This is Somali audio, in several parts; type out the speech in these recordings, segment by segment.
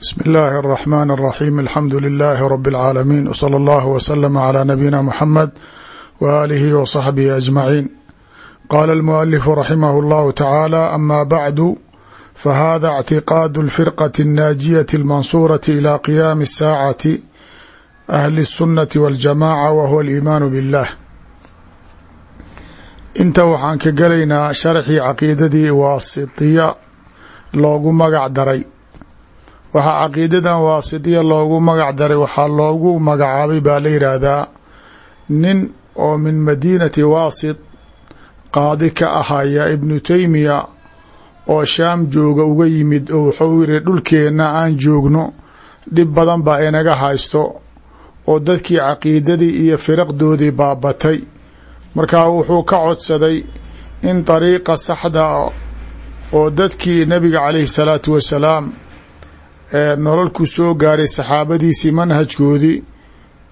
bsmi اllahi الرحmn الرaxيm alxamdu لilaahi rb اlcaalamiin wslى اllah wslm عlى nabiyina mxamed w alihi w صaxbihi aجmaciin qala اlmualifu raximah اllahu tacaala ama bacdu fahada اctiqaad اlfirqaةi الnaajiyaةi اlmansuuraةi ilى qiyaami الsaacati ahli الsunaةi wاljamaca wa huwa اliimaanu biاllah inta waxaan ka gelaynaa sharxii caqiidadii waasitiya loogu magac daray waxaa caqiidadan waasitiya loogu magac daray waxaa loogu magacaabay baa la nin oo min madiinati waasit qaadi ka ahaya ibnu teymiya oo shaam jooga uga yimid oo wuxuu yiri dhulkeenna aan joogno dhib badan baa inaga haysto oo dadkii caqiidadii iyo firaqdoodii baabatay. Markaa wuxuu ka codsaday in dariiqa saxda oo dadkii nabiga caleyhi salaatu wasalaam nololku soo gaaray saxaabadiisii manhajkoodii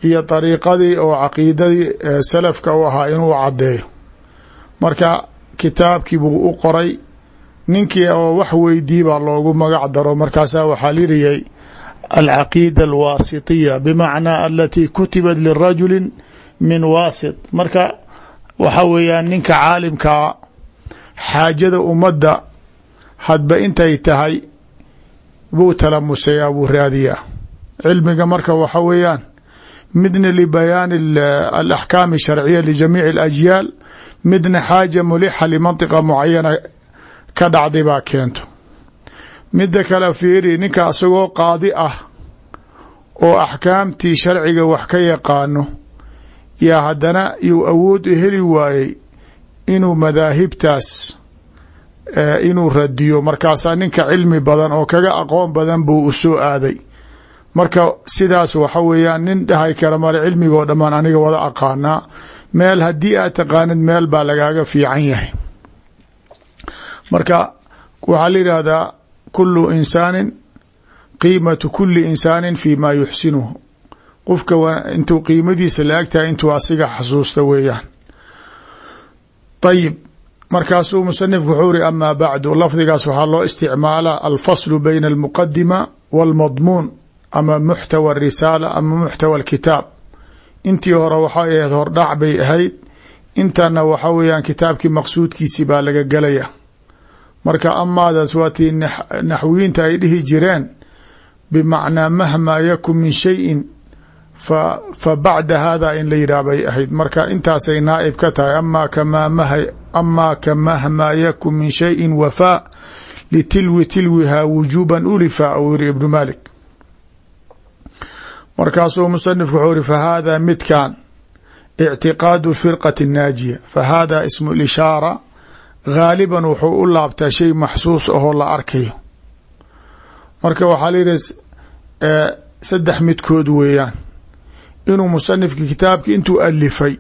iyo dariiqadii oo caqiidadii salafka u ahaa inuu caddeeyo. Marka kitaabkii buu u qoray ninkii oo wax weydii baa loogu magac daro. Markaasaa waxaa liriyay alcaqiida alwaasitiya bimacnaa alatii kutibat lirajuli min waasit. Marka waxa weeyaan ninka caalimkaa xaajada ummadda hadba intay tahay buu talamusayaa buu raadiyaa. Cilmiga marka waxa weeyaan midna libayaani alaxkaam sharciya lijamiici alajyaal midna xaaja mulixa limantiqa mucayana ka dhacday baa keento. Midda kale fiiri ninka isagoo qaadi ah oo axkaamtii sharciga wax ka yaqaano yaa haddana yuu awood heli waayey inuu madaahibtaas inuu radiyo. Markaasaa ninka cilmi badan oo kaga aqoon badan buu u soo aaday. Marka sidaas waxa weeyaan nin dhahay kara male cilmigoo dhammaan aniga wada aqaanaa. Meel haddii aad taqaanid meel baa lagaaga fiican yahay. Marka waxaa la yidhaahdaa kulu insaanin qiimatu kuli insaanin fi ma yuxsinuhu. Qofka intuu qiimadiisa la eg tahay intuu asiga xasuusta weeyaan. Ayib markaasuu musanifku wuxuu ri amaa bacdu. Lafdigaas waxaa loo isticmaalaa alfaslu bayna almuqadima walmadmuun ama muxtawa arisaala ama muxtawa alkitaab. Intii hore waxay ahayd hordhac bay ahayd. Intana waxa weeyaan kitaabkii maqsuudkiisii baa laga gelaya marka amaadaas waatii naxwiyiinta ay dhihi jireen bimacnaa mahmaa yakun min shayin fa bacda hada in la yidhaah bay ahayd. Marka intaasay naaib ka tahay amaa ka mahmaa yakun min shayin wafaa litilwi tilwihaa wujuuban ulifa ou yiri ibnu malik markaasuu musanifku wuxuu iri fahada midkan ictiqaadu firqati naajiya fahada ismu lishaara gaaliban wuxuu u laabtaa shay maxsuus ahoo la arkayo marka waxaa layihi saddex midkood weeyaan inuu musanifka kitaabki intuu alifay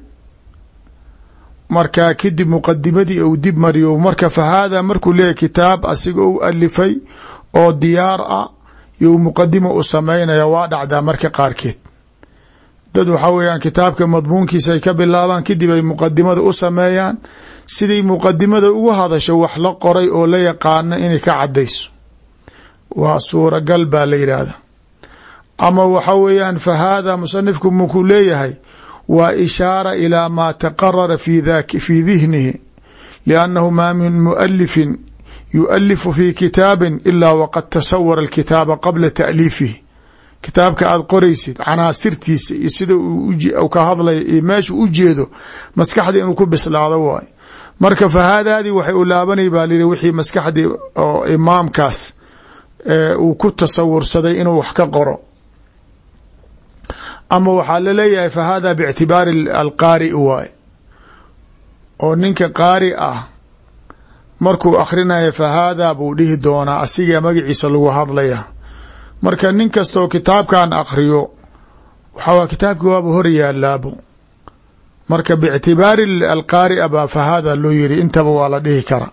markaa kadib muqadimadii ou dib mariyo marka fa haada markuu leeyahy kitaab asiga ou alifay oo diyaar ah you muqadima u samaynaya waa dhacdaa marka qaarkeed. Dad waxaa weeyaan kitaabka madmuunkiisa ay ka bilaabaan kadib ay muqadimada u sameeyaan. Siday muqadimada ugu hadasho wax la qoray oo la yaqaana inay ka cadayso waa suuragal baa la yidhaahda ama waxa weeyaan fa haada musanifku mukuu leeyahay waa ishaara ilaa maa taqarara fi dihnihi liannahu maa min mualifin yualifu fi kitaabin ilaa waqad tasawara alkitaaba qabla taaliifihi kitaabka aad qoraysid canaasirtiisa iyo sida uu ka hadlaya iyo meeshu u jeedo maskaxda inuu ku bislaado waay marka fa haadaadii waxay u laabanay baa lihi wixii maskaxdii oo imaamkaas uu ku tasawursaday inuu wax ka qoro ama waxaa la leeyahay fa hada bictibaari alqaari waay. Oo ninka qaari ah markuu akhrinayo fa haadaa buu dhihi doonaa asiga magaciisa lagu hadlaya. Marka nin kastoo kitaabkan akhriyo waxaa kitaabki waaba hor yaalaabo marka bictibaari alqaari baa fa hada loo yiri intaba waa la dhihi kara.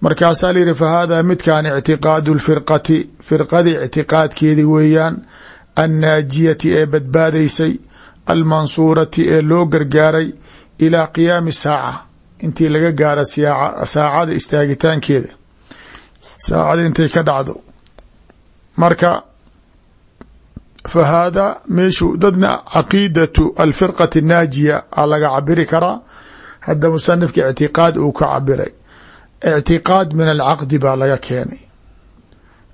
Markaasaa la yihi fa hada midkan ictiqaadu lfirqati firqadii ictiqaadkeedi weeyaan annaajiyati ee badbaadaysay almansuurati ee loo gargaaray ilaa qiyaami saaca intii laga gaara saacada istaagitaankeeda. Saacada intay ka dhacdo. Marka fa haadaa meeshu dadna caqiidatu alfirqati naajiya a laga cabiri karaa. Hadda musanifka ictiqaad uu ka cabiray ictiqaad min alcaqdi baa laga keenay.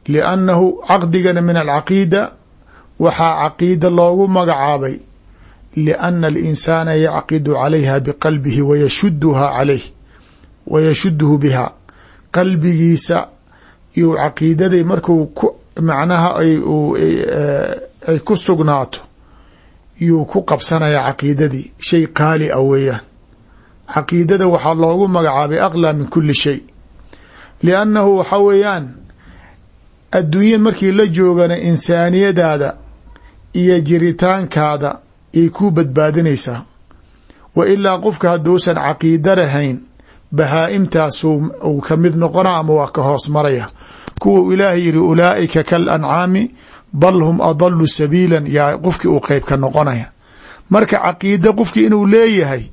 Liannahu caqdigana min alcaqiida waxaa caqiida loogu magacaabay liana alinsaana yacqidu calayha biqalbihi wayashuduha calayh wayashuduhu biha. Qalbigiisa iyo caqiidaday markuu ku macnaha ay ku sugnaato yuu ku qabsanaya caqiidadii. Shay qaali a weeyaan. Caqiidada waxaa loogu magacaabay aqlaa min kuli shay. Liannahu waxa weeyaan adduunya markii la joogana insaaniyadaada iyo jiritaankaada yay kuu badbaadinaysaa. Wa ilaa qofka hadduusan caqiida lahayn bahaa-imtaas uu ka mid noqona ama waa ka hoos maraya. Kuwa ilaahay yihi ulaa'ika kal ancaami bal hum adalu sabiilan yaa qofkii uu qeyb ka noqonaya. Marka caqiida qofkii inuu leeyahay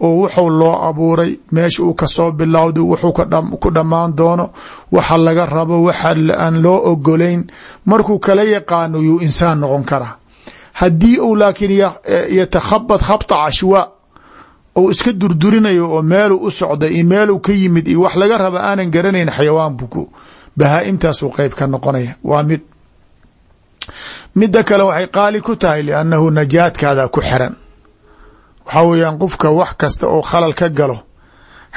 oo wuxuu loo abuuray meesha uu ka soo bilowda wuxuu ku dhammaan doono waxa laga rabo waxa aan loo ogolayn markuu kala yaqaano yuu insaan noqon karaa haddii uu laakiin yatakhabad khabta cashwaa ou iska durdurinayo oo meeluu u socda iyo meeluu ka yimid iyo wax laga raba aanan garanayn xayawaan buku bahaa-imtaasuu qeyb ka noqonaya. Waa mid midda kale waxay qaali ku tahay liannahu najaadkaada ku xiran. Waxaa weeyaan qofka wax kasta oo khalal ka galo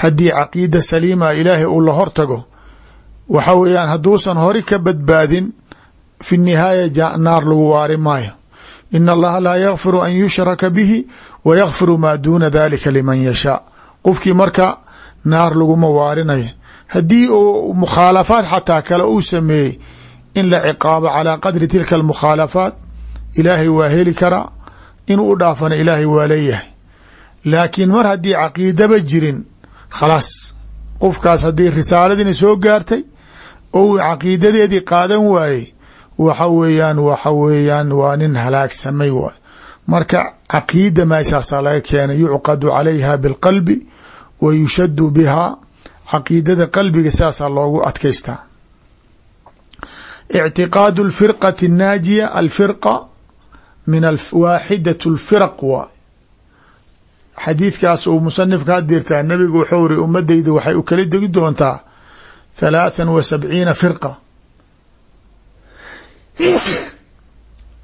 haddii caqiida saliima ilaahay uu la hortago waxa weeyaan hadduusan hori ka badbaadin fi nihaaya naar lagu waari maayo in allaha laa yakfiru an yushraka bihi wa yakfiru maa duuna dalika liman yashaa qofkii marka naar laguma waarinayo haddii uu mukhaalafaad xataa kale uu sameeyey in la ciqaabo calaa qadri tilka almukhaalafaat ilaahay waa heli karaa inuu u dhaafana ilaahay waa leeyahay laakiin mar haddii caqiidaba jirin khalaas qofkaas haddii risaaladiina soo gaartay ou caqiidadeedii qaadan waayey waxa weeyaan waxa weeyaan waa nin halaagsamay waay marka caqiida meeshaasaa laga keenay yucqadu calayha bilqalbi wa yushadu bihaa caqiidada qalbiga saasaa loogu adkaystaa. Ictiqaadu alfirqati annaajiya alfirqa min waaxidat alfiraq waay xadiidkaas uu musanifka hadirtaa nabigu wuxuu iri ummadayda waxay u kala degi doontaa thalaathan wa sabciina firqa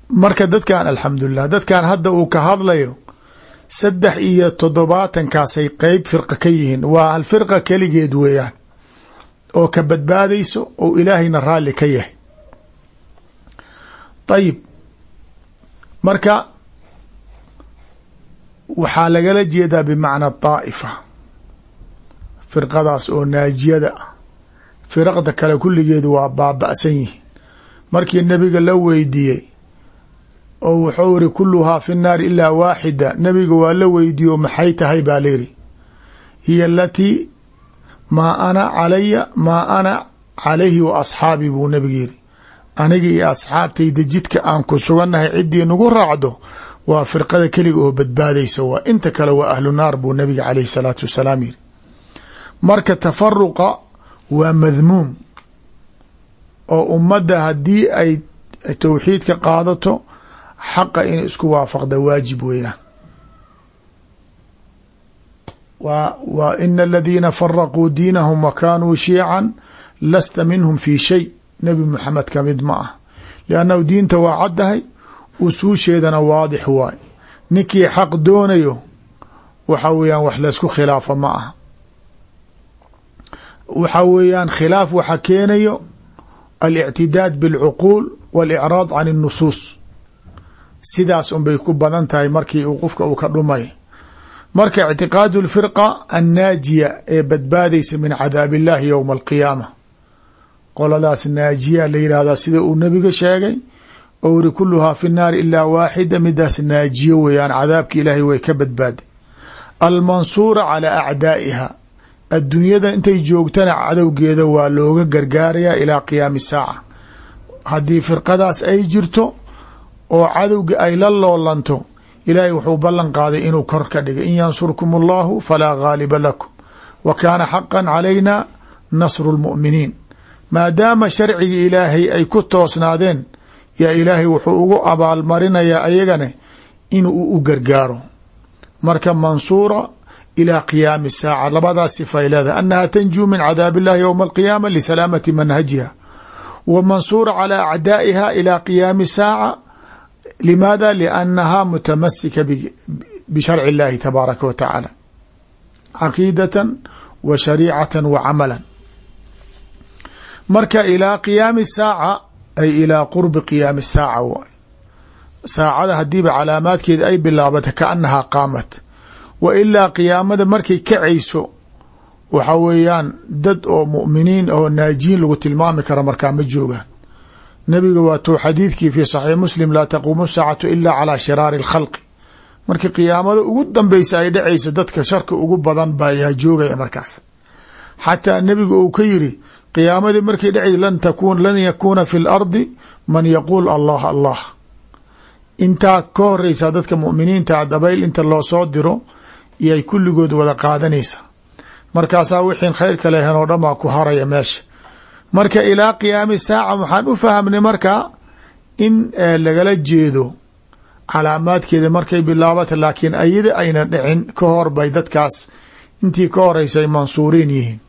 marka dadkan alxamdulilah dadkan hadda uu ka hadlayo saddex iyo toddobaatankaasay qeyb firqa ka yihiin. Waa hal firqa keligeed weeyaan oo ka badbaadayso oo ilaahayna raalli ka yahay. Ayib marka waxaa lagala jeedaa bimacna daa'ifa firqadaas oo naajiyada firaqda kale kulligeedu waa baaba'san yihiin markii nebiga la weydiiyey oo wuxuu iri kuluhaa fi nnaari ilaa waaxida. Nebiga waa la weydiiye oo maxay tahay? baa layidhi hiya alatii maa ana calaya maa ana calayhi wa asxaabii buu nebiga yidhi. Aniga iyo asxaabtayda jidka aan ku sugannahay ciddii nagu raacdo waa firqada keliga oo badbaadaysa waa inta kale waa ahlu naar buu nabiga caleyhi salaatu wasalaam yiri marka tafaruqa waa madmuum oo ummadda haddii ay towxiidka qaadato xaqa inay isku waafaqda waajib weeyaan. Wa ina aladiina faraquu diinahum wa kaanuu shiican lasta minhum fi shay. Nebi moxamed ka mid ma ah. Liannahu diinta waa caddahay usuusheedana waadix waay. Ninkii xaq doonayo waxa weeyaan wax laysku khilaafa ma aha. Waxa weeyaan khilaaf waxa keenayo alictidaad biاlcuquul waاlicraad can الnusuus sidaas unbay ku badan tahay markii uu qofka uu ka dhumay marka ictiqaadu اlfirqa annaajiya ee badbaadaysa min cadaab illahi yowma alqiyaama qoladaas naajiya la yihahdaa sida uu nebiga sheegay ou iri kuluhaa fi nnaari ilaa waaxida midaas naajiyo weeyaan cadaabka ilaahay way ka badbaaday almansuura calaa acdaa'iha adduunyada intay joogtana cadowgeeda waa looga gargaarayaa ilaa qiyaami saaca. Haddii firqadaas ay jirto oo cadowga ay la loolanto ilaahay wuxuu ballan qaaday inuu kor ka dhigay. In yansurkum allahu falaa gaaliba lakum wa kaana xaqan calayna nasru lmu'miniin maadaama sharciga ilaahay ay ku toosnaadeen yaa ilaahay wuxuu ugu abaalmarinayaa ayagane inuu u gargaaro. Marka mansuura ilى qiyaami الsaaca labadaas sifay leedahay anaha tanjuu min cadaab اllahi ywma alqiyaama lisalaamati manhajiha wa mansuura calى acdaa'iha ilى qiyaami الsaaca limaada liannaha mutamasika bisharci اllahi tabaaraka wa tacaala caqiidatan wa shariicatan wa camalan marka ilaa qiyaami saaca ay ilaa qurbi qiyaami saaca waay saacada hadiiba calaamaadkeeda ay bilaabata kaanahaa qaamat wa ilaa qiyaamada markay kacayso waxa weeyaan dad oo mu'miniin oo naajiyin lagu tilmaami kara markaa ma joogaan. Nabiga waatuu xadiidkii fi saxiix muslim laa taquumu saacatu ila calaa shiraari اlkhalqi markii qiyaamada ugu dambeysa ay dhacayso dadka sharka ugu badan baa yaa joogaya markaas. Xataa nebigu uu ka yiri qiyaamadii markay dhacay lan takun lan yakuuna fi lardi man yaquul allah allah intaa ka horeysaa dadka mu'miniinta dabayl inta loo soo diro iyay kulligood wada qaadanaysaa markaasaa wixiin khayrka lehen oo dhan baa ku haraya meesha. Marka ilaa qiyaami saaca waxaan u fahamnay marka in lagala jeedo calaamaadkeeda markay bilaabata laakiin ayada ayna dhicin ka hor bay dadkaas intii ka horeysay mansuuriin yihiin.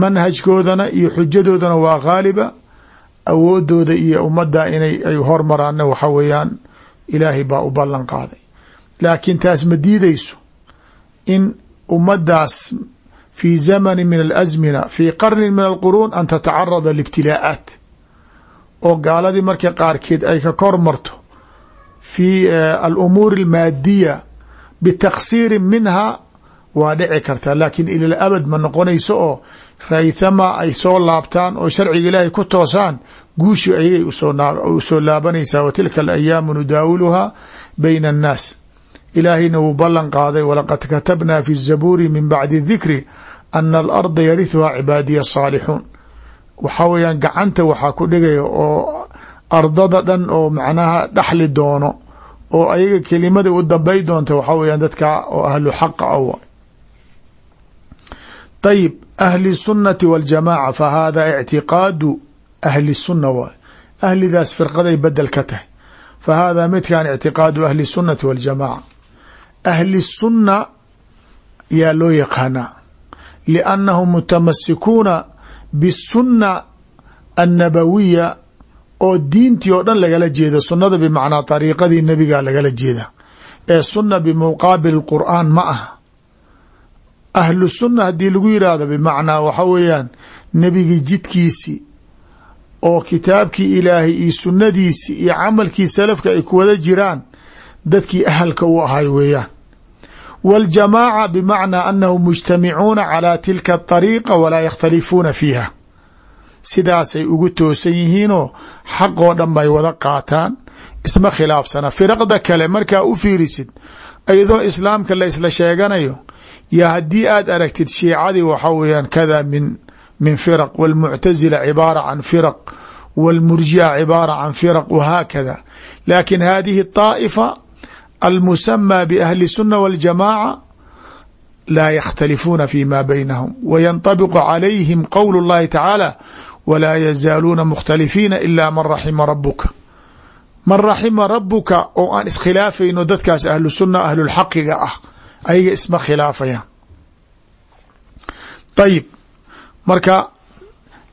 Manhajkoodana iyo xujadoodana waa ghaaliba awoodooda iyo ummadda inay ay hormaraanna waxa weeyaan ilaahay baa u ballan qaaday. Laakiin taas ma diideyso in ummaddaas fi zamani min alazmina fi qarnin min alquruun an tatacarada liibtilaa'aat oo gaaladii marka qaarkeed ay ka kor marto fi alumuuri almaadiya bitaqsiirin minha waa dhici kartaa laakiin ilal abad ma noqonayso oo raythama ay soo laabtaan oo sharciga ilaahay ku toosaan guushi ayagay u soo laabanaysaa wa tilka alayaamu nudaawiluhaa bayna annaas ilaahayna wuu ballan qaaday walaqad katabnaa fi zabuuri min bacdi dikri ana alarda yarihuhaa cibaadiya asaalixuun waxaa weeyaan gacanta waxaa ku dhigaya oo ardada dhan oo macnaha dhaxli doono oo ayaga kelimada u dambay doonta waxaa weyaan dadka oo ahlu xaqa a ayib ahli sunnati waljamaaca fa hada ictiqaadu ahli sunna waay ahlidaas firqaday bedel ka tahay fa hada midkan ictiqaadu ahli sunnati waljamaaca ahli sunna yaa loo yaqaanaa liannahum mutamasikuuna bisunna annabawiya oo diintii oo dhan lagala jeeda sunnada bimacnaa dariiqadii nebiga lagala jeeda ee sunna bimuqaabil qur'aan ma aha ahlu sunna haddii lagu yidhaahdo bimacnaa waxa weeyaan nebigii jidkiisi oo kitaabkii ilaahay iyo sunnadiisi iyo camalkii salafka ay ku wada jiraan dadkii ahalka u ahay weeyaan waاljamaaca bimacnaa anahum mujtamicuuna calaa tilka aطariiqa walaa yakhtalifuuna fiiha sidaasay ugu toosan yihiinoo xaqoo dhan bay wada qaataan isma khilaafsana firaqda kale markaa u fiirisid iyadoo islaamka la isla sheeganayo yo haddii aad aragtid shiicadii waxa weeyaan kada min min firaq wاlmuctazila cibaara can firaq wاlmurji'a cibaara can firaq wahaakada lakin hadihi الطaaئifa almusamaa biahli الsuna wاljamaaca laa yakhtalifuuna fi ma baynahum wayanطabiqu calayhim qowl اllahi tacaala walaa yazaaluuna mukhtalifiina ila man raxima rabuka man raxima rabuka oo aan iskhilaafayno dadkaas ahlu sunna ahlulxaqiga ah ayaga isma khilaafayaan ayib marka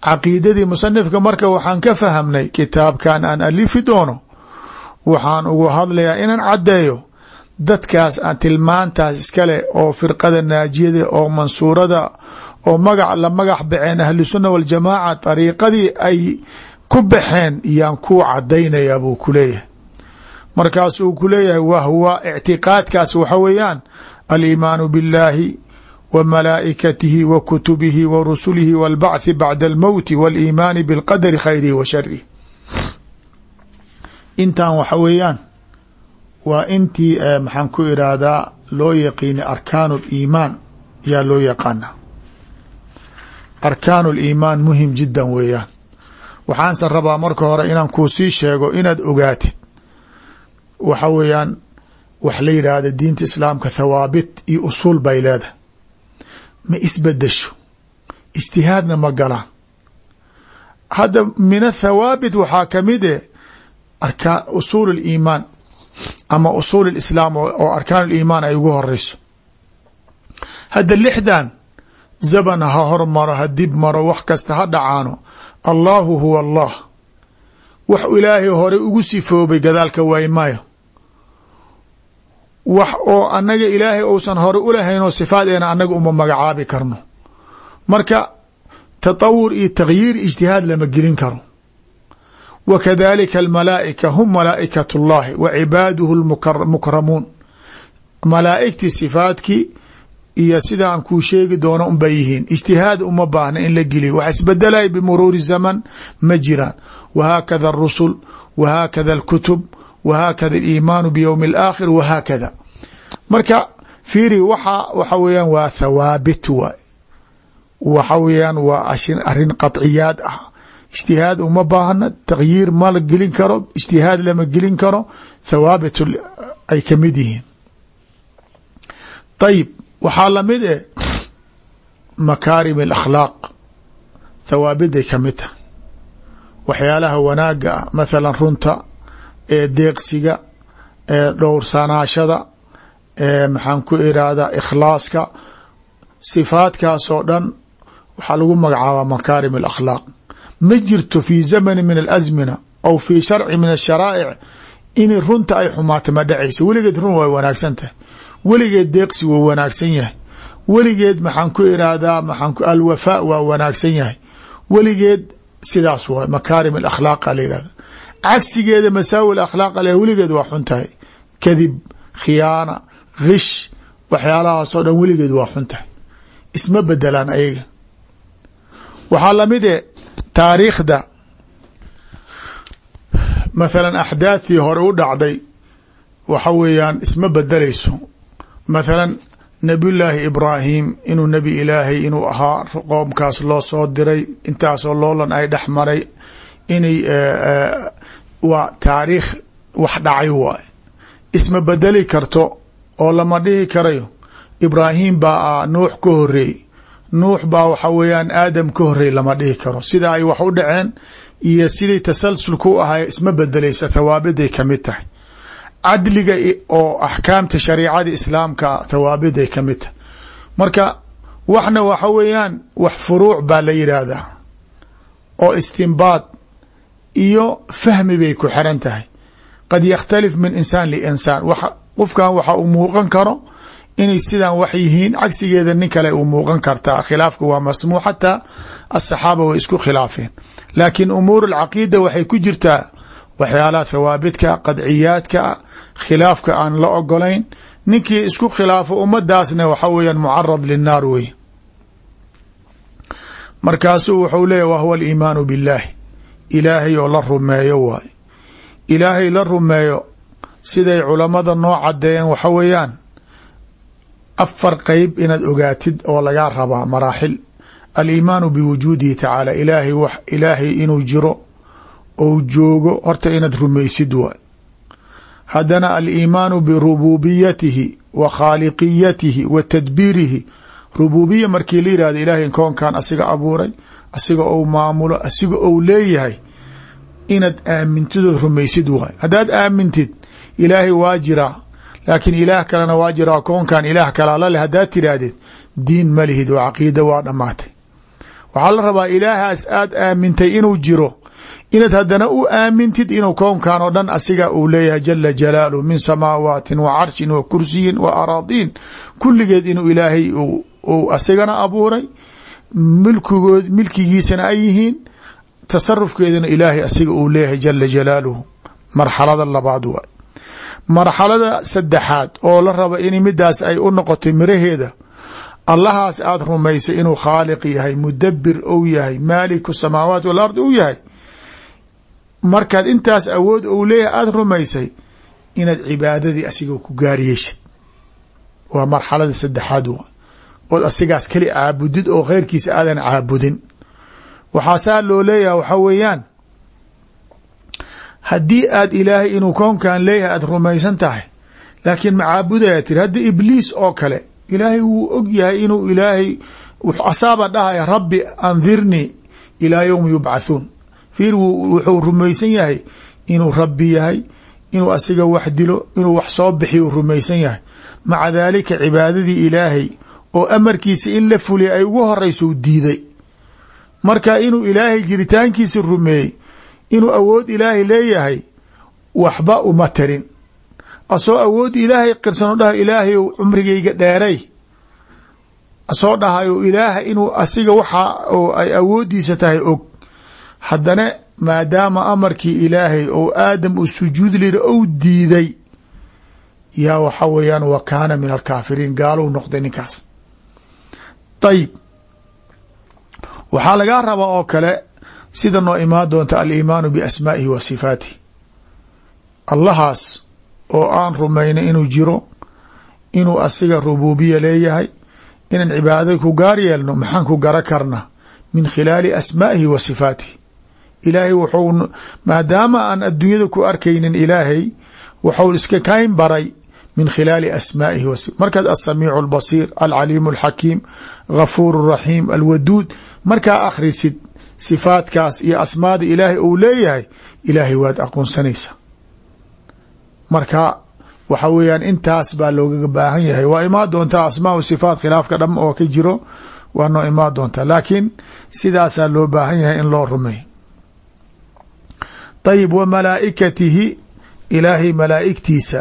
caqiidadii musanifka marka waxaan ka fahamnay kitaabkan aan alifi doono waxaan ugu hadlayaa inaan caddeeyo dadkaas aan tilmaantaas iskale oo firqada naajiyada oo mansuurada oo magac la magax baxeen ahlusunna waljamaaca dariiqadii ay ku baxeen yaan kuu cadaynayaa buu ku leeyahay. Markaasuu ku leeyahay wahwa ictiqaadkaas waxa weeyaan aliimaanu biاllaahi wa malaa'ikatihi wa kutubihi wa rusulihi walbachi bacda almowti waaliimaani bilqadari khayrihi wa sharihi intan waxa weeyaan waa intii maxaan ku irahdaa loo yaqiinay arkaanu liimaan yaa loo yaqaana arkaanu liimaan muhiim jiddan weeyaan. Waxaanse rabaa marka hore inaan kuu sii sheego inaad ogaatid. Waxa weeyaan wax la yidhaahda diinta islaamka thawaabit iyo usuul bay leedahay. Ma isbedesho. Ijtihaadna ma galaan. Hadda min athawaabit waxaa ka mid e arkaa arka usuul imaan ama usuul islaam oo arkaan imaan ay ugu horeyso. Hadda lixdan zabana ha hormaro ha dib maro wax kasta ha dhacaano. Allaahu huwa allah. Wax ilaahay hore ugu sifoobay gadaalka waay maayo wax oo annaga ilaahay uusan hore u lahayn ulahaynoo sifaadeena annaga uma magacaabi karno. Marka tatawur iyo tagyiir ijtihaad lama gelin karo wa kadalika almalaa'ika hum malaa'ikat اllahi wa cibaaduhu mukramuun malaa'igtii sifaadkii iyo sida aan kuu sheegi doono unbay yihiin ijtihaad uma baahna in la geliyo wax isbedelay bimuruuri zaman ma jiraan wahaakada arusul wahaakada alkutub wahaakada aliimaanu biyowmi alaakhir wahaakada marka fiiri waxa waxa weeyaan waa thawaabit waay waxa weeyaan waa arrin qaطciyaad ah ijtihaad uma baahna takhyiir ma la gelin karo ijtihaad lama gelin karo thawaabit ay ka mid yihiin ayib waxaa la mid eh makaarim alakhlaaq thawaabiday ka mid tahay waxyaalaha wanaaga ah mathalan runta ee deeqsiga ee dhowrsanaashada ee maxaan ku irahdaa ikhlaaska sifaadkaasoo dhan waxaa lagu magacaabaa makaarim alakhlaaq ma jirto fi zamani min alasmina aw fi sharci min asharaa'ic inay runta ay xumaato ma dhacaysa weligeed run way wanaagsan tahay. Weligeed deeqsi wuu wanaagsan yahay. Weligeed maxaan ku irahdaa maxaan alwafaa waa wanaagsan yahay. Weligeed sidaas waay makaarim alakhlaaqa la yihahda cagsigeeda masaawi akhlaaq ale weligeed waa xun tahay. Kadib khiyaana gish waxyaalahaasoo dhan weligeed waa xun tahay. Isma bedelaan ayaga. Waxaa la mid e taariikhda. Mathalan axdaathii hore u dhacday waxa weeyaan isma bedelayso mathalan nabiyullaahi ibraahim inuu nebi ilaahay inuu ahaa qoomkaas loo soo diray intaasoo loolan ay dhex maray inay waa taariikh wax dhacay waay isma bedeli karto oo lama dhihi karayo ibraahim baa nuux ka horeey nuux baa waxa weeyaan aadam ka horeey lama dhihi karo. Sida ay wax u dhaceen iyo siday tasalsulka u ahay isma bedeleysa thawaabiday ka mid tahay. Cadliga oo axkaamta shariicada islaamka thawaabiday ka mid tahay. Marka waxna waxa weeyaan wax furuuc baa la yidhaahdaa oo istinbaad iyo fahmi bay ku xiran tahay. Qad yakhtalif min insaan liinsaan qofkan waxa uu muuqan karo inay sidaan wax yihiin cagsigeeda nin kale uu muuqan kartaa. Khilaafka waa masmuuc xataa asaxaaba way isku khilaafeen. Laakiin umuur alcaqiida waxay ku jirtaa waxyaalaha thawaabitka qadciyaadka khilaafka aan la ogolayn ninkii isku khilaafo ummadaasna waxa weeyaan mucarad linaar wey markaasuu wuxuu leeya wa huwa aliimaanu biاllaahi ilaahay oo la rumeeyo waay. Ilaahay la rumeeyo siday culammada noo cadeeyeen waxa weeyaan afar qeyb inaad ogaatid oo lagaa rabaa maraaxil. Aliimaanu biwujuudihi tacaala ilaahay wax ilaahay inuu jiro ou joogo horta inaad rumaysid waay. Haddana aliimaanu birububiyatihi wa khaaliqiyatihi wa tadbiirihi. Rububiya markii la yihahdo ilaahay koonkan asiga abuuray asiga ou maamulo asiga ou leeyahay inaad aamintidood rumaysid waay. Haddaad aamintid ilaahay waa jiraa laakiin ilaah kalena waa jiraa koonkan ilaah kalaa laleh haddaad tidhaahdid diin ma lihid oo caqiida waa dhammaatay. Waxaa la rabaa ilaahaas aad aamintay inuu jiro inaad haddana u aamintid inuu kownkan oo dhan asiga uu leeyahay jala jalaaluh min samaawaatin wa carshin wa kursiyin wa araadiin kulligeed inuu ilaahay uu asigana abuuray milkigood milkigiisana ay yihiin tasarufkeedana ilaahay asiga uu leeyahay jala jalaaluhu. Marxalada labaad waay marxalada saddexaad oo la raba in midaas ay u noqotay miraheeda allahaas aada rumaysay inuu khaaliq yahay mudabir ou yahay maaliku samaawaat wal ard ou yahay. Markaad intaas awood ou leeyahay aada rumaysay inaad cibaadadii asiga ku gaaryeeshid waa marxalada saddexaad wa. Ood asigaas keli caabudid oo kheyrkiisa aadan caabudin. Waxaa saa loo leeyahay waxaa weeyaan haddii aad ilaahay inuu koonkan leeyahay aada rumaysan tahay. Laakiin macaabudaya tiri hadda ibliis oo kale ilaahay wuu og yahay inuu ilaahay asaaba dhahaya rabbi andirnii ilaa yowmi yubcathuun. Fiir wuxuu rumaysan yahay inuu rabbi yahay inuu asiga wax dilo inuu wax soo bixiyo rumaysan yahay. Maca daalika cibaadadii ilaahay oo amarkiisa in la fuliya ay ugu horeyso diiday. Marka inuu ilaahay jiritaankiisa rumeeyey inuu awood ilaahay leeyahay waxba uma tarin asoo awood ilaahay qirsan dhaha ilaahay ou cumrigayga dheeray. Asoo dhahayo ilaaha inuu asiga waxa oo ay awoodiisa tahay og. Haddana maadaama amarkii ilaahay oo aadam uu sujuud liri ou diiday yaa waxa weeyaan wa kaana min alkaafiriin gaalou noqday ninkaas. Ayib waxaa lagaa rabaa oo kale sida noo imaan doonta aliimaanu biasmaa'ihi wa sifaatih allahaas oo aan rumaynay inuu jiro inuu asiga rubuubiya leeyahay inaan cibaadada ku gaar yeelno maxaan ku gara karna min khilaali asmaa'ihi wa sifaatih ilaahay wuxuu maadaama aan adduunyada ku arkaynin ilaahay waxuu iska kayn baray min khilaali asmaa'ihi wa markaad asamiicu albasiir alcaliimu alxakiim ghafuur raxiim alwaduud markaa akhrisid sifaadkaas iyo asmaada ilaahay uu leeyahay ilaahay waad aqoonsanaysaa marka waxa weeyaan intaas baa loogaga baahan yahay. Waa imaan doontaa asmaa sifaat khilaafka dham oo ka jiro waa noo imaan doontaa laakiin sidaasaa loo baahan yahay in loo rumeey ayib wa malaa'ikatihi ilaahay malaa'igtiisa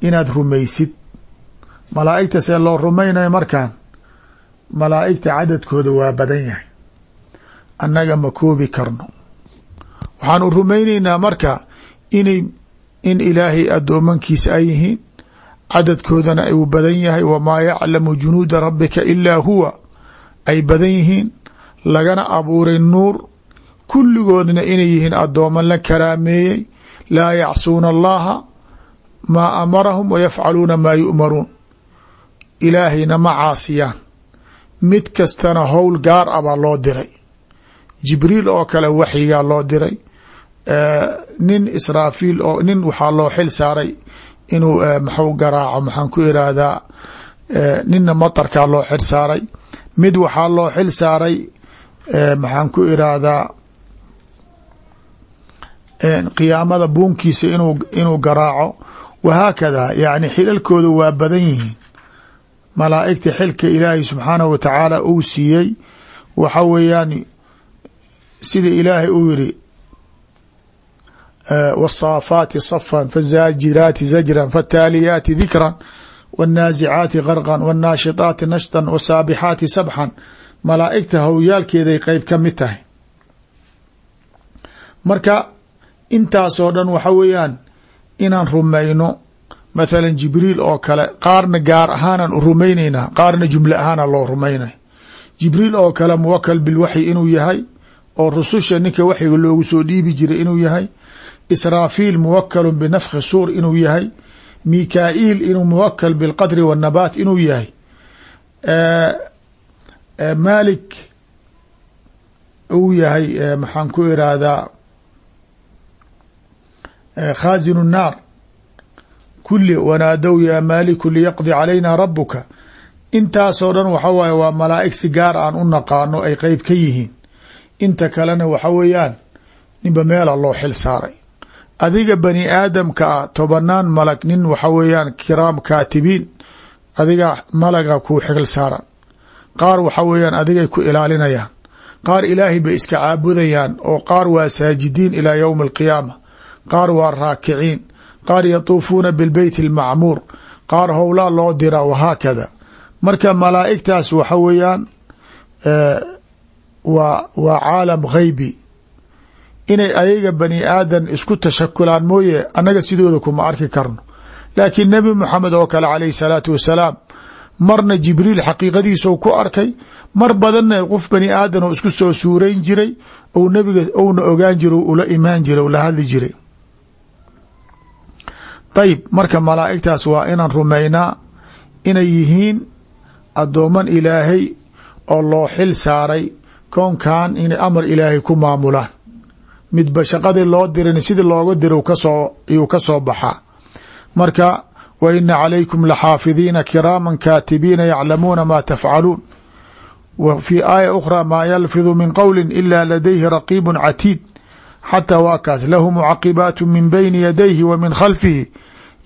inaad rumaysid. Malaa'igta see loo rumaynayo markaan malaa'igta cadadkooda waa badan yahay annaga ma koobi karno. Waxaan u rumaynaynaa marka inay in ilaahay addoomankiisa ay yihiin cadadkoodana uu badan yahay wamaa yaclamu junuuda rabbika ilaa huwa ay badan yihiin lagana abuuray nuur kulligoodna inay yihiin addooman la karaameeyey laa yacsuuna allaha maa amarahum wa yafcaluuna maa yu'maruun. Ilaahayna ma caasiyaan. Mid kastana howl gaar ah baa loo diray jibriil oo kale waxyigaa loo diray. Nin israafiil oo nin waxaa loo xil saaray inuu maxuu garaaco maxaan ku iraahdaa ninna matarkaa loo xil saaray. Mid waxaa loo xil saaray maxaan ku iraahdaa qiyaamada buunkiisa inuu inuu garaaco. Wahaakada yani xilalkooda waa badan yihiin. Malaa'igta xilka ilaahay subxaanahu wa tacaala uu siiyey. Waxa weeyaan sida ilaahay uu yiri wالصاafaati صفا فالزاجiraati زجرا فالتاaliyaati ذikrا والناaزicaati غرقا والناashطاati نashطا والساabxaati سبحا malaa'igta howyaalkeeday qeyb ka mid tahay marka intaasoo dhan waxa weeyaan inaan rumayno mathala jibriil oo kale qaarna gaar ahaanan u rumaynaynaa qaarna jumle ahaana loo rumaynay jibriil oo kale muwakal bilwaxyi inuu yahay oo rususha ninka waxyiga loogu soo dhiibi jiray inuu yahay israafiil muwakalu binafkhi suur inuu yahay mikaa'iil inuu muwakal bilqadri wanabaat inuu yahay maalik uu yahay maxaan ku irahdaa khaazinu naar kuli wanaadow yaa maaliku liyaqdi calayna rabuka intaasoo dhan waxa waaye waa malaa'ig si gaar aan u naqaano ay qeyb ka yihiin inta kalena waxa weeyaan ninba meela loo xil saaray. Adiga bani aadamka ah tobanaan malag nin waxa weeyaan kiraam kaatibiin adiga malaga kuu xil saaran. Qaar waxa weeyaan adigay ku ilaalinayaan. Qaar ilaahay bay iska caabudayaan oo qaar waa saajidiin ilaa yowmi alqiyaama qaar waa raakiciin qaar yatuufuuna bilbeyt almacmuur. Qaar howlaa loo dira wahaakada marka malaa'igtaas waxa weeyaan waa waa caalam ghaybi. Inay ayaga bani aadan isku tashakulaan mooye annaga sidooda kuma arki karno. Laakiin nebi moxamed oo kale calayhi salaatu wasalaam marna jibriil xaqiiqadiisou ku arkay mar badanna qof bani aadan oo isku soo suurayn jiray ou nabiga ouna ogaan jiro ula imaan jiray o la hadli jiray. Ayib marka malaa'igtaas waa inaan rumaynaa inay yihiin addooman ilaahay oo loo xil saaray koonkan inay amar ilaahay ku maamulaan midba shaqadii loo dirin sidii looga diro ka soo iyuu ka soo baxaa marka wa ina calaykum laxaafidiina kiraaman kaatibiina yaclamuuna maa tafcaluun. Wa fii aaya ukhraa maa yalfidu min qowli ila ladayhi raqiibu catiid. Xataa waa kaas lahu mucaqibaatu min bayni yadayhi wa min khalfihi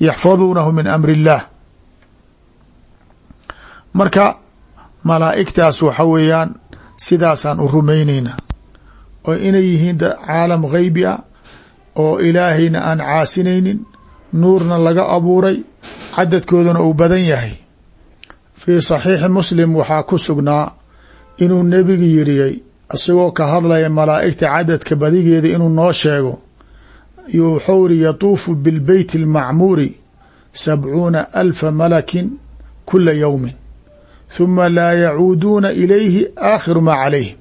yaxfaduunahu min amri illaah marka malaa'igtaas waxa sidaasaan u rumaynayna. Oo inay yihiin caalam geybi ah oo ilaahayna aan caasinaynin nuurna laga abuuray cadadkoodana uu badan yahay. Fii saxiixi muslim waxaa ku sugnaa inuu nebigu yiriyey isagoo ka hadlaya malaa'igta cadadka badigeeda inuu noo sheego wuxuu iri yatuufu bilbeyti almacmuuri sabcuuna alfa malakin kula yowmin huma laa yacuuduuna ilayhi aakhiru maa calayhim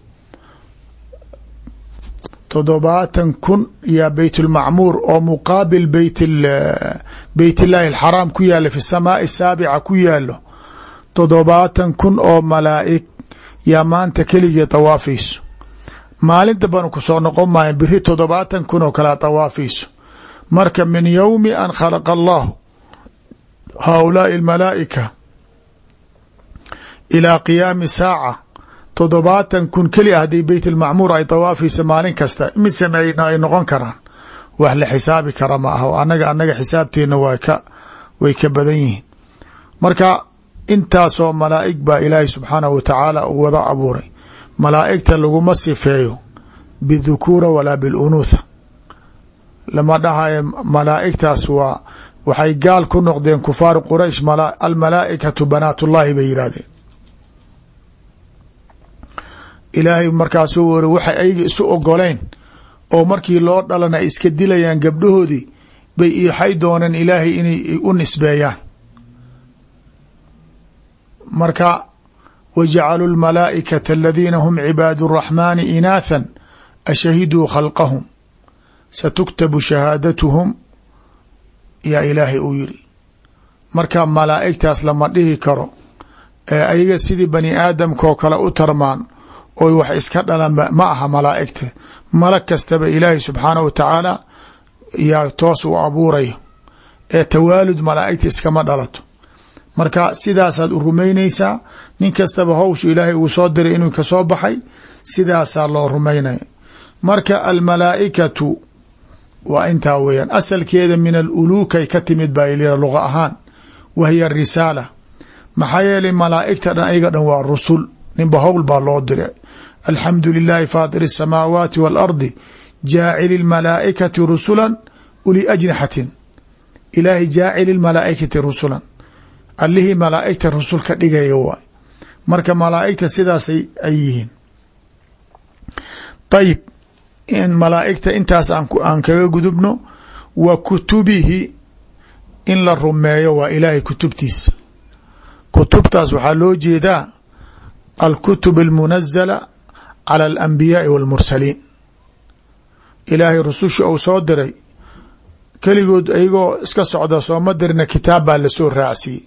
toddobaatan kun yaa beytulmacmuur oo muqaabil beyt beyt illaahi alxaraam ku yaalla fi samaai saabica ku yaalo toddobaatan kun oo malaa'ig yaa maanta keligii tawaafayso maalin dambana ku soo noqon maayo biri toddobaatan kun oo kalea tawaafayso marka min yowmi an khalaqa allahu haaulaai almalaa'ika ilaa qiyaami saaca. Toddobaatan kun keli a haddii beyt almacmuur ay tawaafaysa maalin kasta misena ay noqon karaan. Wax la xisaabi kara ma aha annaga annaga xisaabteenna waa ka way ka badan yihiin. Marka intaasoo malaa'ig baa ilaahay subxaanahu wa tacaala u wada abuuray. Malaa'igta laguma sifeeyo bidukuura walaa bilunuutha. Lama dhahayo malaa'igtaas waa waxay gaal ku noqdeen kufaar quraysh almalaa'ikatu banaatullaahi bay yidhahdeen ilaahay markaasuu wari waxay ayaga isu ogoleen oo markii loo dhalana ay iska dilayaan gabdhahoodii bay waxay dooneen ilaahay inay u nisbeeyaan. Marka wajacaluu lmalaa'ikata aladiina hum cibaadu اraxmaani inaathan ashahiduu khalqahum. Satuktabu shahaadatuhum yaa ilaahay uu yiri marka malaa'igtaas lama dhihi karo ee ayaga sidii bani aadamkaoo kale u tarmaan oy wax iska dhalan ma aha malaa'igta malag kastaba ilaahay subxaanah wa tacaala yaa toos u abuurayo ee tawaalud malaa'igta iskama dhalato. Marka sidaasaad u rumaynaysaa nin kastaba howshu ilaahay uu soo diray inuu ka soo baxay sidaasaa loo rumaynaya. Marka almalaa'ikatu waa intaa weeyaan asalkeeda min aluluukay ka timid baa ilira luga ahaan wa hiya risaala. Maxaa yeelay malaa'igta dhan ayaga dhan waa rusul ninba howl baa loo diray alxamdu lilahi faatir الsamaawaati waalardi jaacili اlmalaa'ikati rusula uli ajnixatin ilaahay jaacili اlmalaa'ikati rusulan allihii malaa'igta rusul ka dhigaya waay marka malaa'igta sidaasay ay yihiin ayib in malaa'igta intaas aan kaga gudubno wa kutubihi in la rumeeyo waa ilaahay kutubtiisa kutubtaas waxaa loo jeedaa alkutub almunazala cala alanbiyaai walmursaliin ilaahay rususha uu soo diray keligood ayagoo iska socda sooma dirina kitaab baa la soo raacsiiyey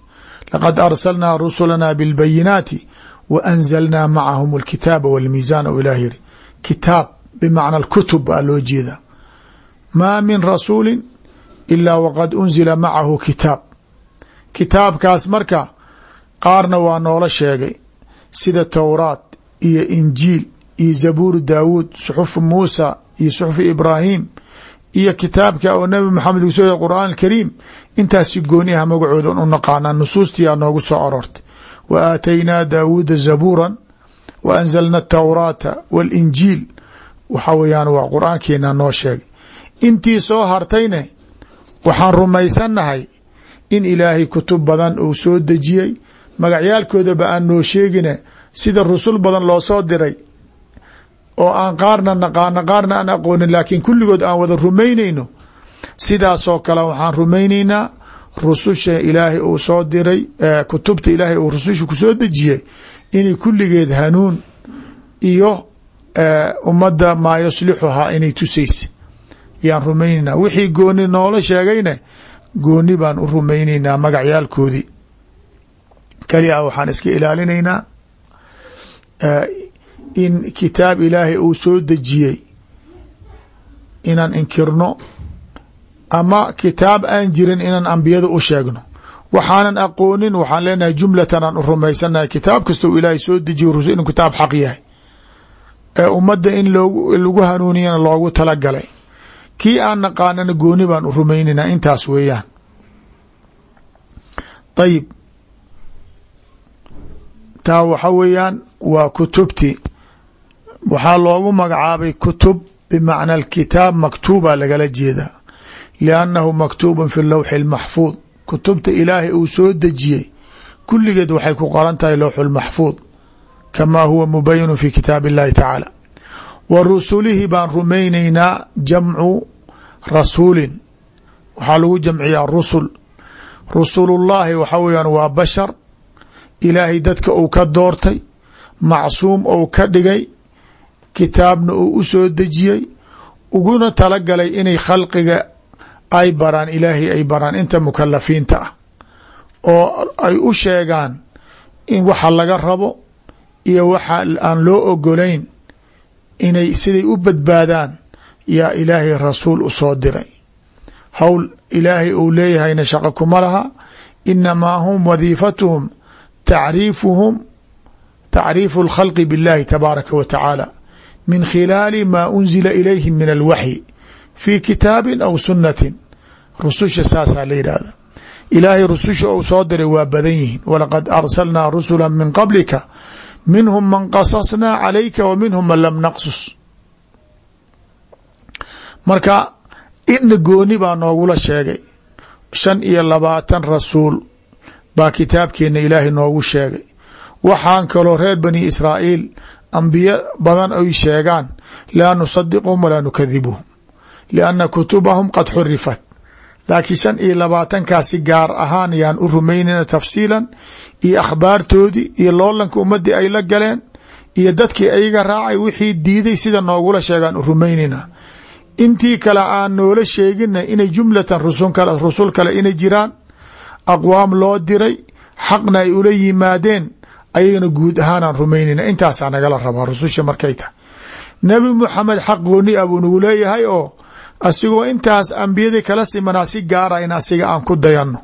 laqad arsalnaa rusulana bilbayinaati wa anzalnaa macahum alkitaaba walmiisaan ou ilaah yiri kitaab bimacna alkutub baa loo jeedaa maa min rasuulin ilaa waqad unzila macahu kitaab kitaabkaas marka qaarna waa noola sheegay sida towraat iyo injiil iyo zabuuru daawuud suxufu muusa iyo suxufu ibraahim iyo kitaabka oo nabi maxamed uu soo qur'aan alkariim intaasi gooniha magacooda u naqaanaa nusuustiyaa noogu soo aroortay. Wa aataynaa daawuuda zabuuran wa anzalna atawraata waalinjiil waxa weeyaan waa qur'aankeena noo sheegay. Intii soo hartayne waxaan rumaysannahay in ilaahay kutub badan uu soo dejiyey. Magacyaalkoodaba aan noo sheegine sida rusul badan loo soo diray oo aan qaarna naqaano qaarna aan aqoonin laakiin kulligood aan wada rumaynayno sidaasoo kale waxaan rumaynaynaa rususha ilaahay uu soo diray kutubta ilaahay uu rususha ku soo dejiyey inay kulligeed hanuun iyo ummadda maa yuslixuhaa inay tusaysa yaan rumaynaynaa. Wixii gooni noola sheegayne gooni baan u rumaynaynaa magacyaalkoodii. Keli ah waxaan iska ilaalinaynaa in kitaab ilaahay uu soo dejiyey inaan inkirno ama kitaab aan jirin inaan ambiyada u sheegno. Waxaanan aqoonin waxaan leenahay jumlatan aan u rumaysanahay. Kitaab kastoo ilaahay soo dejiyo inuu kitaab xaq yahay. Ee ummadda in lagu hanuuniyana loogu talagalay. Kii aan naqaanana gooni baan u rumaynaynaa intaas weeyaan. Ayib taa waxa weeyaan waa kutubti waxaa loogu magacaabay kutub bimacna alkitaab maktuuba lagala jeedaa. Liannahu maktuubun fi lowxi اlmaxfuud kutubta ilaahay uu soo dejiyey kulligeed waxay ku qoran tahay lowxu lmaxfuud kamaa huwa mubayinu fi kitaab اllahi tacaala. Wa rusulihi baan rumaynaynaa jamcu rasuulin. Waxaa lagu jamciyaa rusul. Rusulullaahi waxa weeyaan waa bashar. Ilaahay dadka uu ka doortay macsuum ou ka dhigay kitaabna uu u soo dejiyey uguna talagalay inay khalqiga ay baraan ilaahay ay baraan inta mukalafiinta ah oo ay u sheegaan in waxa laga rabo iyo waxa aan loo ogolayn inay siday u badbaadaan yaa ilaahay rasuul u soo diray. Howl ilaahay uu leeyahayna shaqo kuma laha. Inamaa hum wadiifatuhum tacriifuhum tacriifu اlkhalqi biاllahi tabaaraka wa tacaala min khilaali maa unzila ilayhim min alwaxyi fi kitaabi aw sunatin rususha saasaa la yidhaahda ilaahay rususha uu soo diray waa badan yihiin. Walaqad arsalnaa rusula min qablika minhum man qasasnaa calayka wa minhum man lam naqsus. Marka idna gooni baa noogula sheegay. Shan iyo labaatan rasuul baa kitaabkeena ilaahay noogu sheegay. Waxaan kaloo reer bani israa'iil ambiye badan ay sheegaan laa nusadiqhum walaa nukadibuhum lianna kutubahum qad xurifat laakiin shan iyo labaatankaasi gaar ahaan yaan u rumaynayna tafsiilan iyo akhbaartoodii iyo loolanka ummadii ay la galeen iyo dadkii ayaga raacay wixii diiday sida noogula sheegaan u rumaynayna intii kale aan noola sheegina inay jumlatan rusul kale inay jiraan aqwaam loo diray xaqna ay ula yimaadeen ayagana guud ahaanaan rumaynayna intaasaa nagala rabaa rususha markay tahay. Nebi muxamed xaq gooni ah buu nagu leeyahay oo asigoo intaas ambiyadii kala simanaa si gaara in asiga aan ku dayanno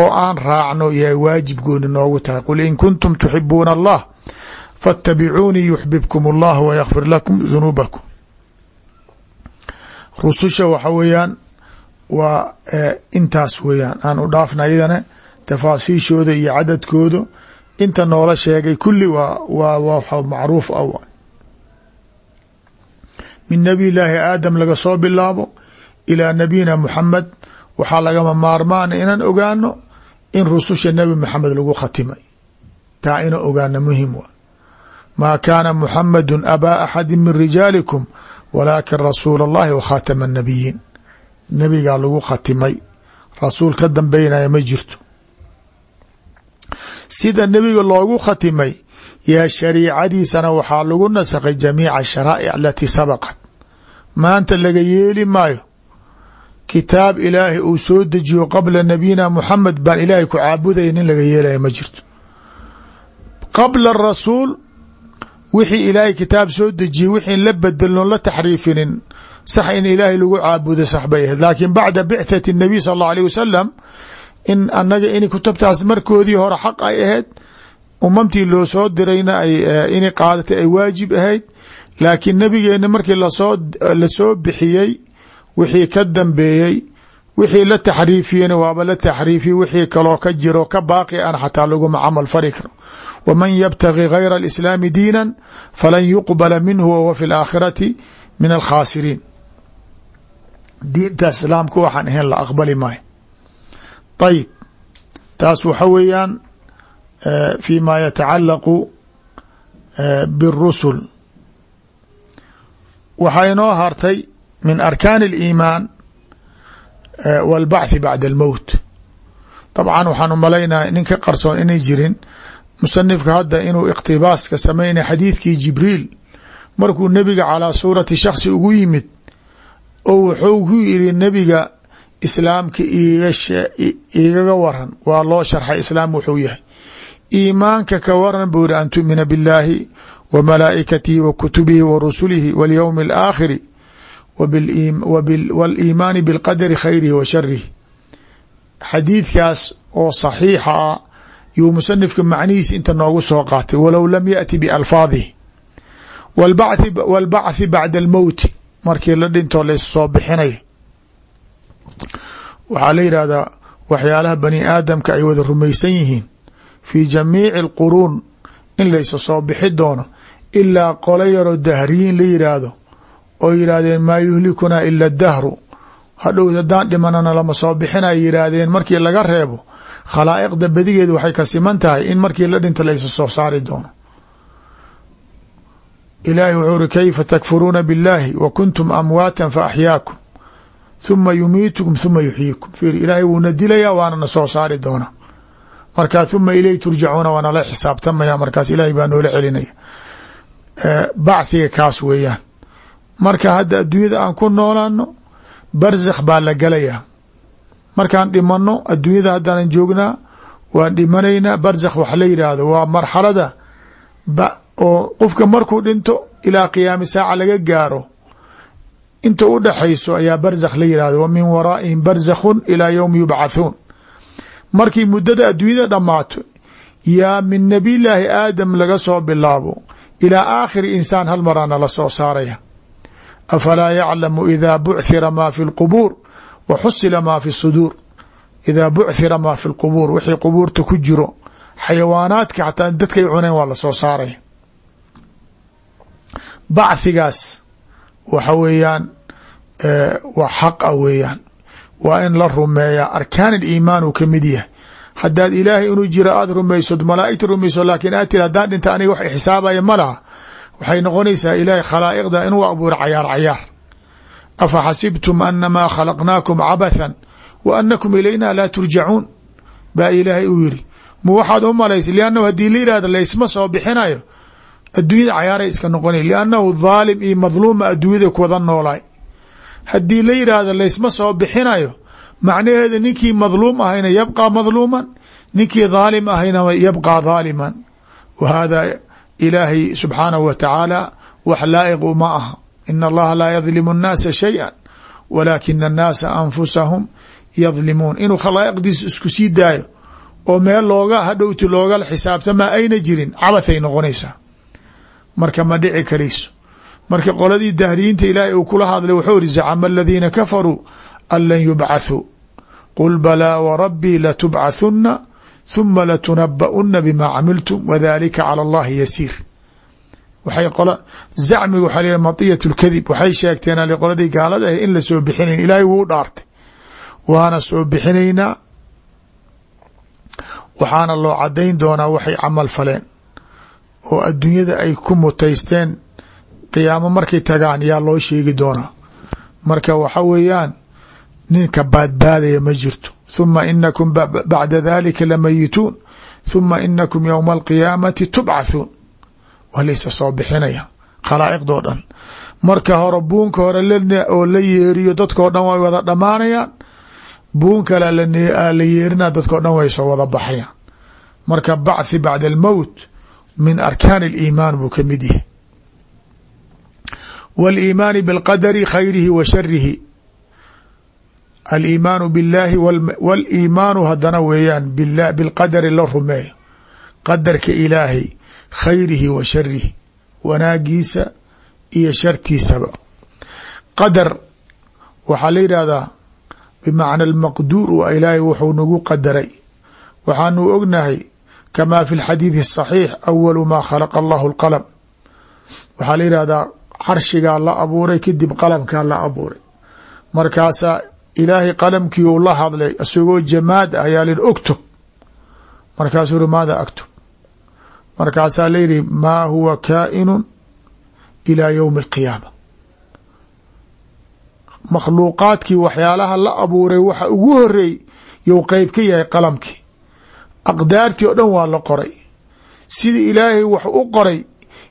oo aan raacno yahay waajib gooni noogu tahay. Qul in kuntum tuxibuuna allah faاtabicuunii yuxbibkum allah wayakfir lakum dunuubakum. Rususha waxa weeyaan waa intaas weeyaan. Aan u dhaafna iyadana tafaasiishooda iyo cadadkooda inta noola sheegay kulli waa waa wa macruuf ah a min nabiy llaahi aadam laga soo bilaabo ilaa nabiyina muxamed waxaa lagama maarmaan inaan ogaano in rususha nebi maxamed lagu khatimay. Taa inaan ogaano muhiim wa maa kaana muxamadu abaa axadi min rijaalikum walaakin rasuul allahi wakhaatama annabiyiin. Nebigaa lagu khatimay. Rasuul ka dambeynaya ma jirto sida nebiga loogu khatimay yaa shariicadiisana waxaa lagu nasakhay jamiica sharaa'ic alatii sabaqat. Maanta laga yeeli maayo kitaab ilaahay uu soo dejiyo qabla nabiyina muxamed baan ilaahay ku caabudaya nin laga yeelaya ma jirto. Qabla rasuul wixii ilaahay kitaab soo dejiyey wixii la bedelnoon la taxriifinin sax in ilaahay lagu caabudo sax bay ahayd. Laakiin bacda bicthati nabiy sal allau alيh wasalam in anaga in kutubtaas markoodii hore xaq ay ahayd umamtii loo soo dirayna inay qaadatay ay waajib ahayd. Laakiin nabigeena markii la soo bixiyey wixii ka dambeeyey wixii la taxriifiyena waaba la taxriifiy wixii kaloo ka jiro ka baaqi an xataa laguma camal fari karo. Waman yabtagi gayra alislaami diina falan yuqbala minhu wahuwa fi laakhirati min alkhaasiriin diinta islaamka waxaan ahayn la aqbali maayo ayib taas waxa weeyaan fi ma yatacalaqu biاrusul waxaa inoo hartay min arkaan اliimaan walbachi bacda almowt dabcan waxaan u malaynaya nin ka qarsoon inay jirin musanifka hadda inuu iqtibaaska samaynay xadiidkii jibriil markuu nebiga calaa suurati shaksi ugu yimid oo wuxuu ku yiri nebiga islaamka igaga waran waa loo sharxay islaam wuxuu yahay iimaanka ka waran buu yiri an tu'mina biاllaahi wa malaa'ikatihi wa kutubihi wa rusulihi waاlyowmi alaakhiri wاliimaani biاlqadari khayrihi wa sharihi xadiidkaas oo saxiixa ah yuu musanifka macnihiis inta noogu soo qaatay walow lam yaأti bialfaadihi wاlbachi bacda almowti markii la dhintoo lays soo bixinayo waxaa la yidhahdaa waxyaalaha bani aadamka ay wada rumaysan yihiin fii jamiici alquruun in laysa soo bixi doono ilaa qolo yaroo dahriyiin la yidhaahdo oo yidhaahdeen maa yuhlikunaa ila dahru. Hadhow haddaan dhimanana lama soo bixina ay yidhaahdeen markii laga reebo khalaa'iqda badigeed waxay ka siman tahay in markii la dhinta laysa soo saari doono. Ilaahi wuxuu uri kayfa takfuruuna biاllaahi wa kuntum amwaatan fa axyaakum huma yumiitukum huma yuxyiikum fiir ilaahay wuuna dilayaa waana na soo saari doona markaa huma ileyh turjacuuna waa nala xisaabtamaya markaas ilaahay baa noola celinaya bachiga kaas weeyaan marka hadda adduunyada aan ku noolaano barzakh baa la galayaa markaan dhimano adduunyada haddaanan joognaa waan dhimanaynaa barzakh wax la yidhaahdo waa marxalada oo qofka markuu dhinto ilaa qiyaami saaca laga gaaro inta u dhaxayso ayaa barzakh la yidhahdo wa min waraa'ihim barzakhun ilaa yowmi yubcathuun markii muddada adduunyada dhammaato yaa min nabiyllaahi aadam laga soo bilaabo ilaa aakhiri insaan hal maraana la soo saaraya. Afalaa yaclamu idaa buchira maa fi lqubuur wa xusila maa fi suduur idaa buchira maa fi lqubuur wixii qubuurta ku jiro xayawaanaadka xataa dadkay cuneen waa la soo saaraya. Bachigaas waxa weeyaan waa xaqa weeyaan. Waa in la rumeeyaa arkaan aliimaan uu ka mid yahay. Haddaad ilaahay inuu jiro aada rumaysod malaa'igta rumayso laakiin aad tiri haddaan dhinta aniga wax xisaabaya ma waxay noqonaysaa ilaahay khalaa'iqda inuu abuuro cayaar cayaar. Afa xasibtum anamaa khalaqnaakum cabathan wa anakum ilayna laa turjacuun? Baa ilaahay uu yiri ma waxaad u malaysa liannahu haddii la yihahdo laysma soo bixinayo adduunyada cayaaray iska noqonay liannahu dhaalim iyo madluuma adduunyada kuwada noolaay haddii la yidhaahdo laysma soo bixinayo macnaheeda ninkii madluum ahayna yabqaa madluuman ninkii dhaalim ahayna yabqaa dhaaliman. Wa hada ilaahay subxaanahu wa tacaala wax laa'iqu ma aha. Ina allaha laa yadlimu annaasa shayئa walaakina annaasa anfusahum yadlimuun inuu khalaa'iqdiisa isku sii daayo oo meel looga hadhowti loogala xisaabtamaa ayna jirin? Cabathay noqonaysaa. Marka ma dhici karayso marka qoladii dahriyiinta ilaahay uu kula hadlay wuxuu iri zacama aladiina kafaruu an lan yubcathuu qul balaa warabbii latubcathunna huma latunaba'una bima camiltum wadalika cala allahi yasiir. Waxay qol zacmiga waxaa la matiyat lkadib waxay sheegteen ali qoladii gaalada ah in la soo bixinayn ilaahay wuu dhaartay. Waana soo bixinaynaa waxaana loo cadayn doonaa waxay camal faleen. Oo adduunyada ay ku mutaysteen qiyaamo markay tagaan yaa loo sheegi doonaa marka waxa weeyaan ninka baadbaadaya ma jirto. Thuma inakum bacda dalika lamayituun. Thuma inakum yowma alqiyaamati tubcathuun. Waa laysa soo bixinaya khalaa'iqdoo dhan. Marka hore buunka hore oo la yeeriyo dadkao dhan way wada dhammaanayaan. Buun kale la yeerina dadkao dhan way soo wada baxayaan. Marka bachi bacda almowt min arkaan aliimaan buu ka mid yahay wاliimaani biاlqadari khayrihi wa sharihi aliimaanu biاllaahi wاliimaanu hadana weeyaan bilqadari la rumeeyo qadarka ilaahay khayrihi wa sharihi wanaagiisa iyo shartiisaba qadar waxaa la yidhahdaa bimacna almaqduur waa ilaahay wuxuu nagu qadaray waxaanu ognahay kama fi اlxadiidi الصaxiix awalu maa khalaqa allahu اlqalm waxaa la yidhahdaa carshigaa la abuuray kadib qalamkaa la abuuray. Markaasaa ilaahay qalamkii u la hadlay isagoo jamaad ah ayaa lii ogtub markaasuu uri maada aktub markaasaa layidhi maa huwa kaa'inu ilaa yowmi alqiyaama makhluuqaadkii waxyaalaha la abuuray waxa ugu horeey you qeyb ka yahay qalamkii. Aqdaartii oo dhan waa la qoray. Sida ilaahay wax u qoray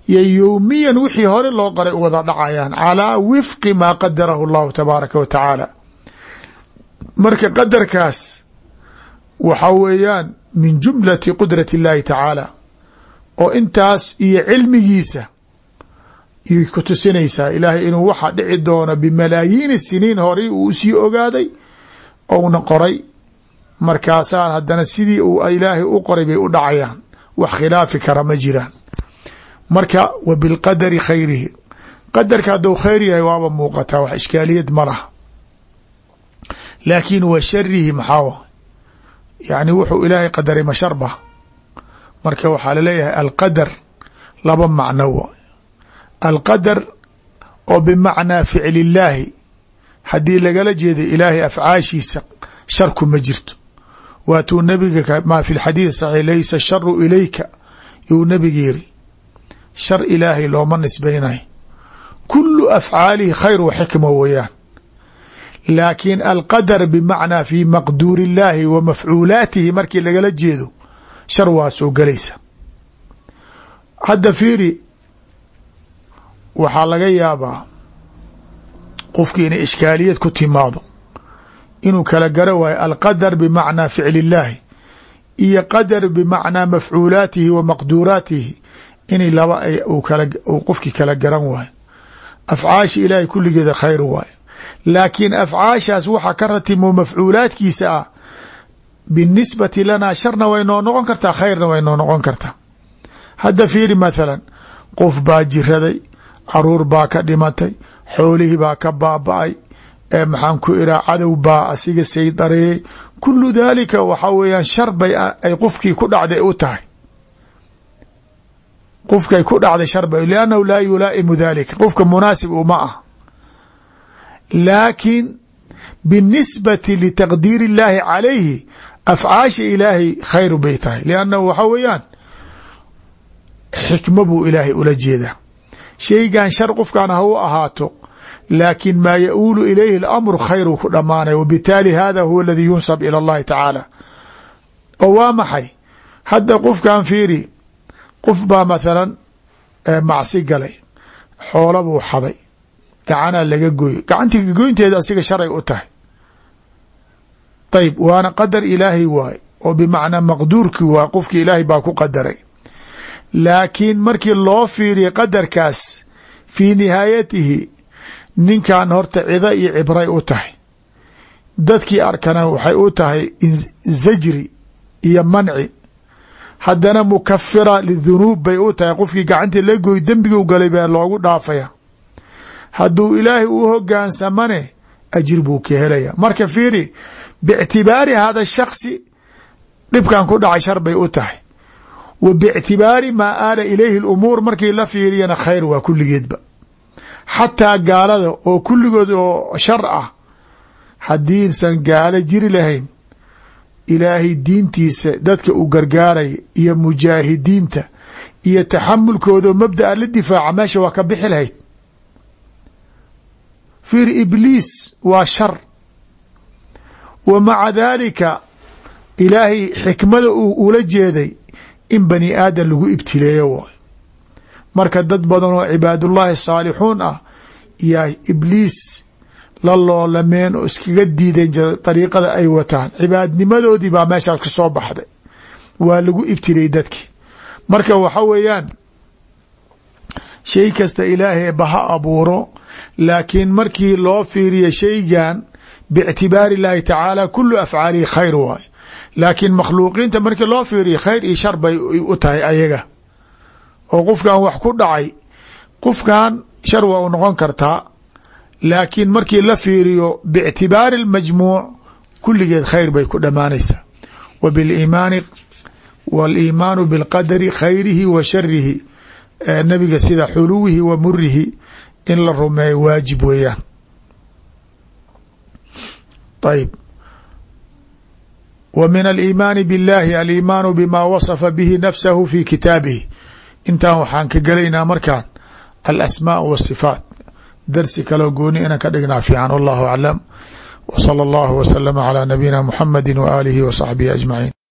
yo yowmiyan wixii hore loo qoray u wada dhacayaan calaa wifqi maa qadarahu allahu tabaaraka wa tacaala. Marka qadarkaas waxa weeyaan min jumlati qudrati اllahi tacaala oo intaas iyo cilmigiisa yay ku tusinaysaa ilaahay inuu waxa dhici doono bimalaayiini siniin horey uu sii ogaaday ouna qoray. Markaasaan haddana sidii uu ilaahay u qoray bay u dhacayaan. Wax khilaafi kara ma jiraan marka wa bilqadari khayrihi. Qadarka hadduu khayr yahay waaba muuqataa wax ishkaaliyad ma laha. Laakiin wa sharihi maxaa yani wuxuu ilaahay qadaray masharba marka waxaa la leeyahay alqadar laba macno wa alqadar oo bimacnaa ficli illaahi haddii lagala jeeda ilaahay afcaashiisa sharku ma jirto. Waatuu nabiga maa fi lxadiid saxiix laysa sharu ilayka yuu nabiga yiri shar ilaahay looma nisbaynayo. Kulu afcaalihi khayr wa xikma weeyaan laakiin alqadar bimacnaa fi maqduur illaahi wa mafcuulaatihi markii lagala jeedo shar waa soo gelaysa hadda fiiri waxaa laga yaabaa qofkii inay ishkaaliyad ku timaado inuu kala gara waayo alqadar bimacnaa ficli illaahi iyo qadar bimacnaa mafcuulaatihi wa maqduuraatihi inay laba uu qofkii kala garan waayo. Afcaasha ilaahay kulligeeda khayr waayo. Laakiin afcaashaas waxa ka ratimo mafcuulaadkiisa ah binisbati lanaa sharna way noo noqon kartaa khayrna way noo noqon kartaa. Hadda fiiri mathalan qof baa jiraday carruur baa ka dhimatay xoolihii baa ka baaba-ay ee maxaan ku iraa cadow baa asiga saydareeyey kulu daalika waxaa weeyaan shar bay ay qofkii ku dhacday u tahay qofkay ku dhacday sharba liannahu laa yulaa'imu daalika qofka munaasib uma ah. Laakiin binisbati litaqdiir illaahi calayhi afcaasha ilaahay khayru bay tahay. Liannahu waxaa weeyaan xikma buu ilaahay ula jeedaa. Shaygan shar qofkan ha u ahaato laakiin maa yauulu ilayhi alamru khayruu ku dhammaanay. Wabitaali hada huwa aladii yunsab ila allahi tacaala oo waa maxay? Hadda qofkan fiiri qof baa mathalan macsi galay xoola buu xaday gacanaa laga gooyo gacantii gagoynteeda asiga sharay u tahay. Ayb waana qadar ilaahay waay oo bimacnaa maqduurki waay qofki ilaahay baa ku qadaray. Laakiin markii loo fiiriya qadarkaas fii nihaayatihi ninkan horta cido iyo cibray u tahay. Dadkii arkana waxay u tahay zajri iyo manci haddana mukafira lidunuub bay u tahay. Qofkii gacantii la gooy dembigu galay baa loogu dhaafaya. Hadduu ilaahay u hogaansamane ajir buu ka helaya marka fiiri biictibaari hada shaksi dhibkan ku dhacay shar bay u tahay. Wa biictibaari maa aala ilayhi lumuur markii la fiiriyana khayr waa kulligeedba. Xataa gaalada oo kulligood oo shar ah haddiisan gaalo jiri lahayn ilaahay diintiisa dadka u gargaaraya iyo mujaahidiinta iyo taxamulkooda oo mabda'a la difaaca meesha waa ka bixi lahayd. Fiir ibliis waa shar. Wa maca daalika ilaahay xikmada uu ula jeeday in bani aadam lagu ibtileeyo waay marka dad badan oo cibaadullaahi saalixuun ah yaa ibliis la loolameen oo iskaga diideen dariiqada ay wataan. Cibaadnimadoodii baa meeshaas ka soo baxday. Waa lagu ibtilay dadki. Marka waxa weeyaan shay kasta ilaahay baha abuuro laakiin markii loo fiiriya shaygan biictibaari illaahi tacaala kulu afcaalihi khayr waay. Laakiin makhluuqiinta markii loo fiiriya khayr iyo shar bay u tahay ayaga. Oo qofkan wax ku dhacay qofkan shar waa u noqon kartaa laakiin markii la fiiriyo biictibaari اlmajmuuc kulligeed khayr bay ku dhammaanaysaa wa biliimaani wاliimaanu biاlqadari khayrihi wa sharihi nabiga sida xuluwihi wa murihi in la rumeeyo waajib weeyaan ayb w min aliimaani biاllahi aliimaanu bima wasafa bihi nafsahu fi kitaabihi intaan waxaan ka gelaynaa markaan alasmaa wasifaat darsi kaloo gooni inaan ka dhignaa fiican wallahu aclam w salى اllahu wslama calى nabiyina muxamadi w aalihi wa saxbihi ajmaciin